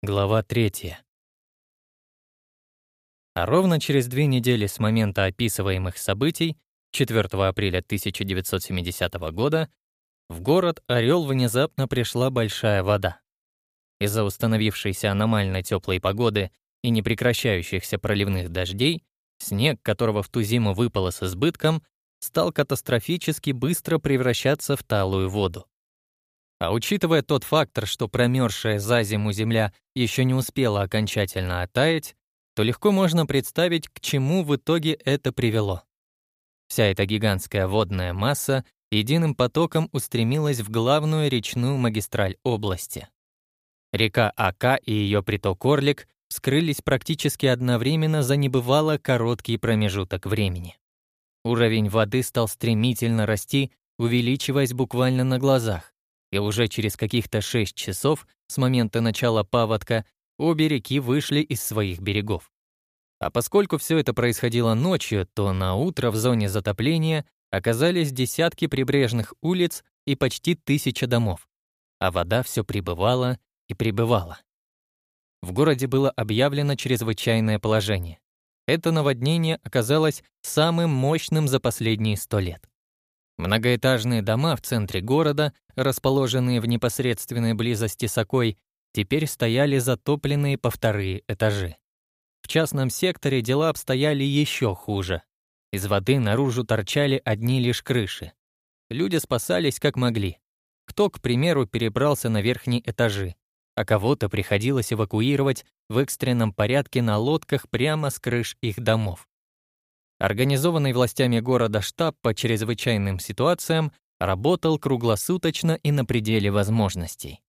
Глава третья. А ровно через две недели с момента описываемых событий, 4 апреля 1970 года, в город «Орел» внезапно пришла большая вода. Из-за установившейся аномально теплой погоды и непрекращающихся проливных дождей, снег, которого в ту зиму выпало с избытком, стал катастрофически быстро превращаться в талую воду. А учитывая тот фактор, что промерзшая за зиму земля еще не успела окончательно оттаять, то легко можно представить, к чему в итоге это привело. Вся эта гигантская водная масса единым потоком устремилась в главную речную магистраль области. Река Ака и ее приток Орлик скрылись практически одновременно за небывало короткий промежуток времени. Уровень воды стал стремительно расти, увеличиваясь буквально на глазах и уже через каких-то шесть часов с момента начала паводка обе реки вышли из своих берегов. А поскольку все это происходило ночью, то на утро в зоне затопления оказались десятки прибрежных улиц и почти тысяча домов. А вода все прибывала и прибывала. В городе было объявлено чрезвычайное положение. Это наводнение оказалось самым мощным за последние сто лет. Многоэтажные дома в центре города, расположенные в непосредственной близости с Окой, теперь стояли затопленные по вторые этажи. В частном секторе дела обстояли еще хуже. Из воды наружу торчали одни лишь крыши. Люди спасались как могли. Кто, к примеру, перебрался на верхние этажи, а кого-то приходилось эвакуировать в экстренном порядке на лодках прямо с крыш их домов. Организованный властями города штаб по чрезвычайным ситуациям работал круглосуточно и на пределе возможностей.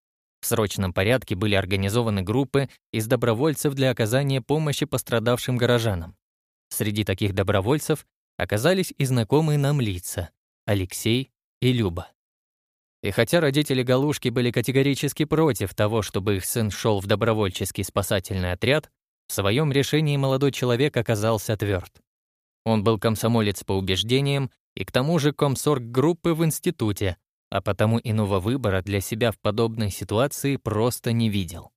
В срочном порядке были организованы группы из добровольцев для оказания помощи пострадавшим горожанам. Среди таких добровольцев оказались и знакомые нам лица — Алексей и Люба. И хотя родители Галушки были категорически против того, чтобы их сын шел в добровольческий спасательный отряд, в своем решении молодой человек оказался тверд. Он был комсомолец по убеждениям и к тому же комсорг группы в институте, а потому иного выбора для себя в подобной ситуации просто не видел.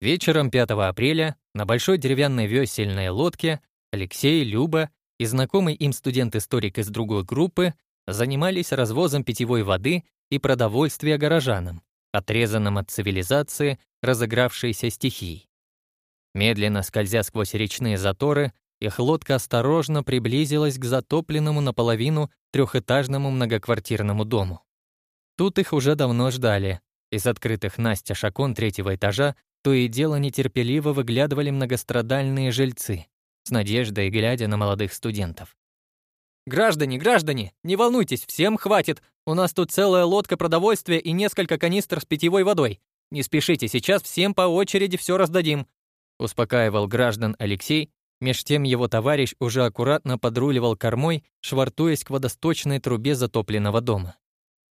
Вечером 5 апреля на большой деревянной весельной лодке Алексей, Люба и знакомый им студент-историк из другой группы занимались развозом питьевой воды и продовольствия горожанам, отрезанным от цивилизации разыгравшейся стихией. Медленно скользя сквозь речные заторы, их лодка осторожно приблизилась к затопленному наполовину трехэтажному многоквартирному дому. Тут их уже давно ждали. Из открытых Настя шакон третьего этажа то и дело нетерпеливо выглядывали многострадальные жильцы, с надеждой глядя на молодых студентов. «Граждане, граждане, не волнуйтесь, всем хватит. У нас тут целая лодка продовольствия и несколько канистр с питьевой водой. Не спешите, сейчас всем по очереди все раздадим», — успокаивал граждан Алексей, Меж тем его товарищ уже аккуратно подруливал кормой, швартуясь к водосточной трубе затопленного дома.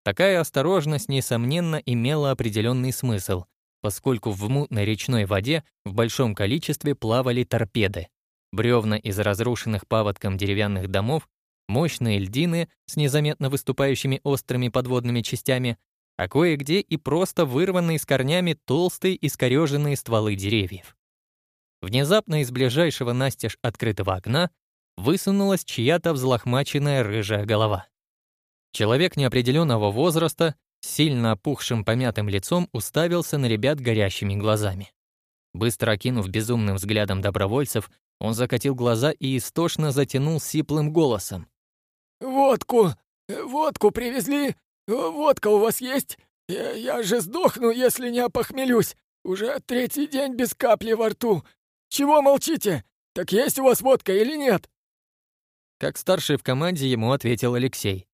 Такая осторожность, несомненно, имела определенный смысл, поскольку в мутной речной воде в большом количестве плавали торпеды. Бревна из разрушенных паводком деревянных домов, мощные льдины с незаметно выступающими острыми подводными частями, а кое-где и просто вырванные с корнями толстые искореженные стволы деревьев. Внезапно из ближайшего настежь открытого окна высунулась чья-то взлохмаченная рыжая голова. Человек неопределенного возраста с сильно опухшим помятым лицом уставился на ребят горящими глазами. Быстро окинув безумным взглядом добровольцев, он закатил глаза и истошно затянул сиплым голосом. «Водку! Водку привезли! Водка у вас есть? Я, я же сдохну, если не опохмелюсь! Уже третий день без капли во рту! Чего молчите? Так есть у вас водка или нет?» Как старший в команде ему ответил Алексей.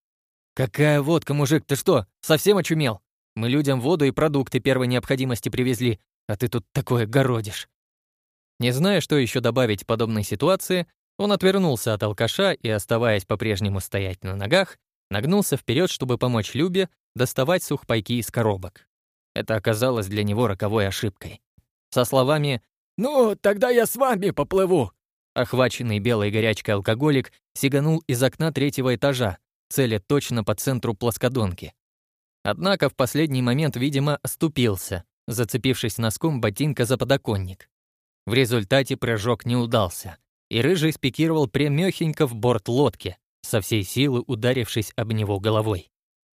«Какая водка, мужик, ты что, совсем очумел? Мы людям воду и продукты первой необходимости привезли, а ты тут такое городишь». Не зная, что еще добавить в подобной ситуации, он отвернулся от алкаша и, оставаясь по-прежнему стоять на ногах, нагнулся вперед, чтобы помочь Любе доставать сухпайки из коробок. Это оказалось для него роковой ошибкой. Со словами «Ну, тогда я с вами поплыву!» Охваченный белой горячкой алкоголик сиганул из окна третьего этажа, целя точно по центру плоскодонки. Однако в последний момент, видимо, оступился, зацепившись носком ботинка за подоконник. В результате прыжок не удался, и Рыжий спикировал прямёхенько в борт лодки, со всей силы ударившись об него головой.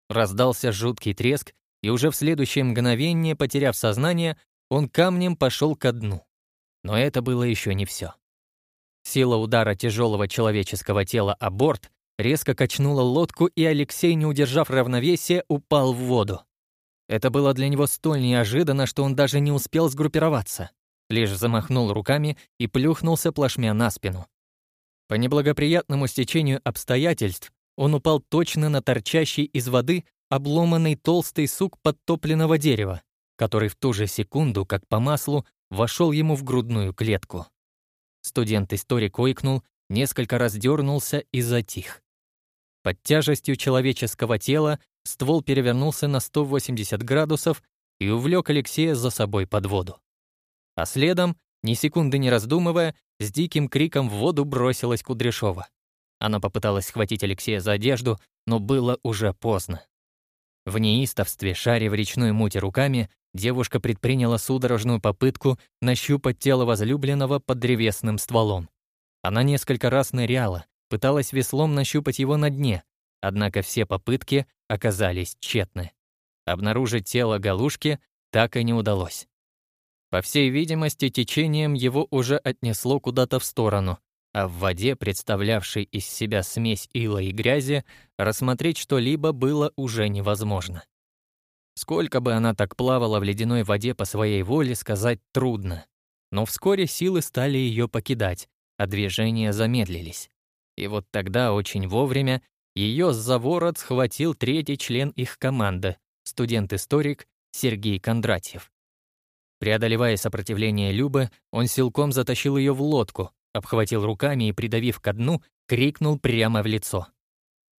Раздался жуткий треск, и уже в следующее мгновение, потеряв сознание, он камнем пошел ко дну. Но это было еще не все. Сила удара тяжелого человеческого тела о борт резко качнула лодку, и Алексей, не удержав равновесия, упал в воду. Это было для него столь неожиданно, что он даже не успел сгруппироваться. Лишь замахнул руками и плюхнулся плашмя на спину. По неблагоприятному стечению обстоятельств он упал точно на торчащий из воды обломанный толстый сук подтопленного дерева, который в ту же секунду, как по маслу, вошел ему в грудную клетку. Студент-историк ойкнул, несколько раз дернулся и затих. Под тяжестью человеческого тела ствол перевернулся на 180 градусов и увлек Алексея за собой под воду. А следом, ни секунды не раздумывая, с диким криком в воду бросилась Кудряшова. Она попыталась схватить Алексея за одежду, но было уже поздно. В неистовстве, шаря в речной муте руками, Девушка предприняла судорожную попытку нащупать тело возлюбленного под древесным стволом. Она несколько раз ныряла, пыталась веслом нащупать его на дне, однако все попытки оказались тщетны. Обнаружить тело галушки так и не удалось. По всей видимости, течением его уже отнесло куда-то в сторону, а в воде, представлявшей из себя смесь ила и грязи, рассмотреть что-либо было уже невозможно. Сколько бы она так плавала в ледяной воде по своей воле, сказать трудно. Но вскоре силы стали ее покидать, а движения замедлились. И вот тогда, очень вовремя, ее за ворот схватил третий член их команды, студент-историк Сергей Кондратьев. Преодолевая сопротивление Любы, он силком затащил ее в лодку, обхватил руками и, придавив ко дну, крикнул прямо в лицо.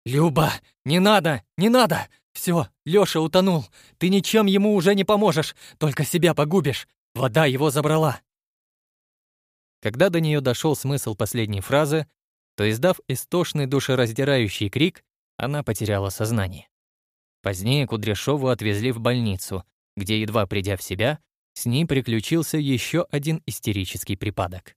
«Люба, не надо, не надо! Все, Лёша утонул. Ты ничем ему уже не поможешь, только себя погубишь. Вода его забрала. Когда до нее дошел смысл последней фразы, то, издав истошный душераздирающий крик, она потеряла сознание. Позднее Кудряшову отвезли в больницу, где, едва придя в себя, с ней приключился еще один истерический припадок.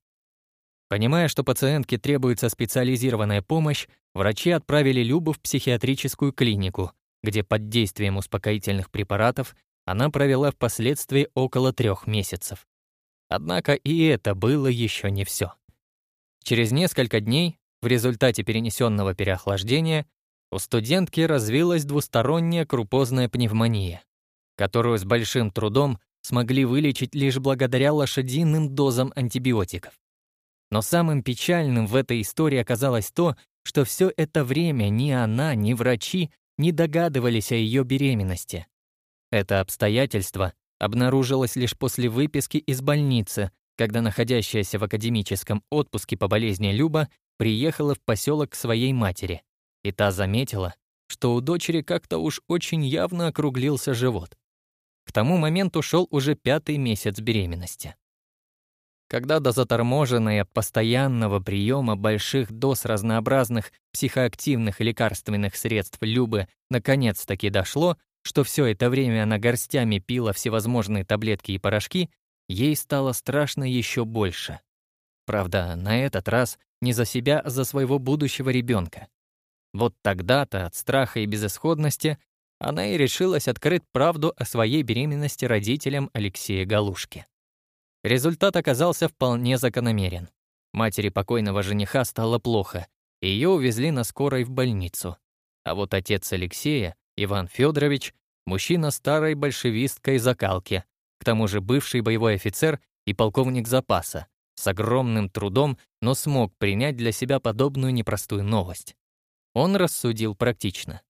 Понимая, что пациентке требуется специализированная помощь, врачи отправили Любу в психиатрическую клинику, где под действием успокоительных препаратов она провела впоследствии около трех месяцев. Однако и это было еще не все. Через несколько дней, в результате перенесенного переохлаждения, у студентки развилась двусторонняя крупозная пневмония, которую с большим трудом смогли вылечить лишь благодаря лошадиным дозам антибиотиков. Но самым печальным в этой истории оказалось то, что все это время ни она, ни врачи не догадывались о ее беременности. Это обстоятельство обнаружилось лишь после выписки из больницы, когда находящаяся в академическом отпуске по болезни Люба приехала в поселок к своей матери, и та заметила, что у дочери как-то уж очень явно округлился живот. К тому моменту шел уже пятый месяц беременности. Когда до заторможенной от постоянного приема больших доз разнообразных психоактивных лекарственных средств Любы наконец-таки дошло, что все это время она горстями пила всевозможные таблетки и порошки, ей стало страшно еще больше. Правда, на этот раз не за себя, а за своего будущего ребенка. Вот тогда-то от страха и безысходности она и решилась открыть правду о своей беременности родителям Алексея Галушки. Результат оказался вполне закономерен. Матери покойного жениха стало плохо, и ее увезли на скорой в больницу. А вот отец Алексея, Иван Федорович, мужчина старой большевистской закалки, к тому же бывший боевой офицер и полковник запаса, с огромным трудом, но смог принять для себя подобную непростую новость. Он рассудил практично.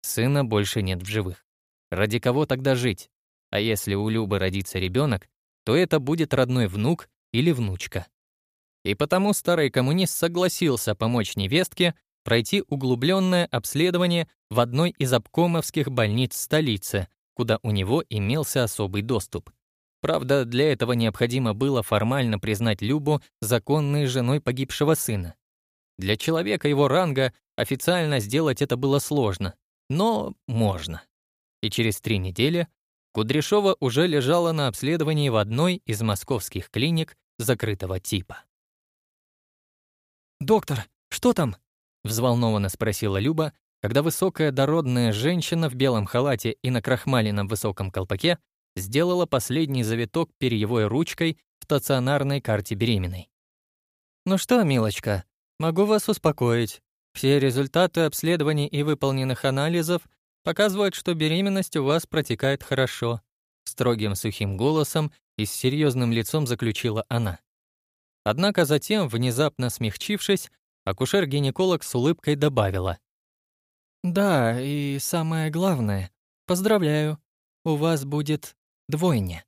Сына больше нет в живых. Ради кого тогда жить? А если у Любы родится ребенок, то это будет родной внук или внучка. И потому старый коммунист согласился помочь невестке пройти углубленное обследование в одной из обкомовских больниц столицы, куда у него имелся особый доступ. Правда, для этого необходимо было формально признать Любу законной женой погибшего сына. Для человека его ранга официально сделать это было сложно, но можно. И через три недели Кудряшова уже лежала на обследовании в одной из московских клиник закрытого типа. «Доктор, что там?» — взволнованно спросила Люба, когда высокая дородная женщина в белом халате и на крахмаленном высоком колпаке сделала последний завиток перьевой ручкой в стационарной карте беременной. «Ну что, милочка, могу вас успокоить. Все результаты обследований и выполненных анализов показывает, что беременность у вас протекает хорошо», строгим сухим голосом и с серьезным лицом заключила она. Однако затем, внезапно смягчившись, акушер-гинеколог с улыбкой добавила. «Да, и самое главное, поздравляю, у вас будет двойня».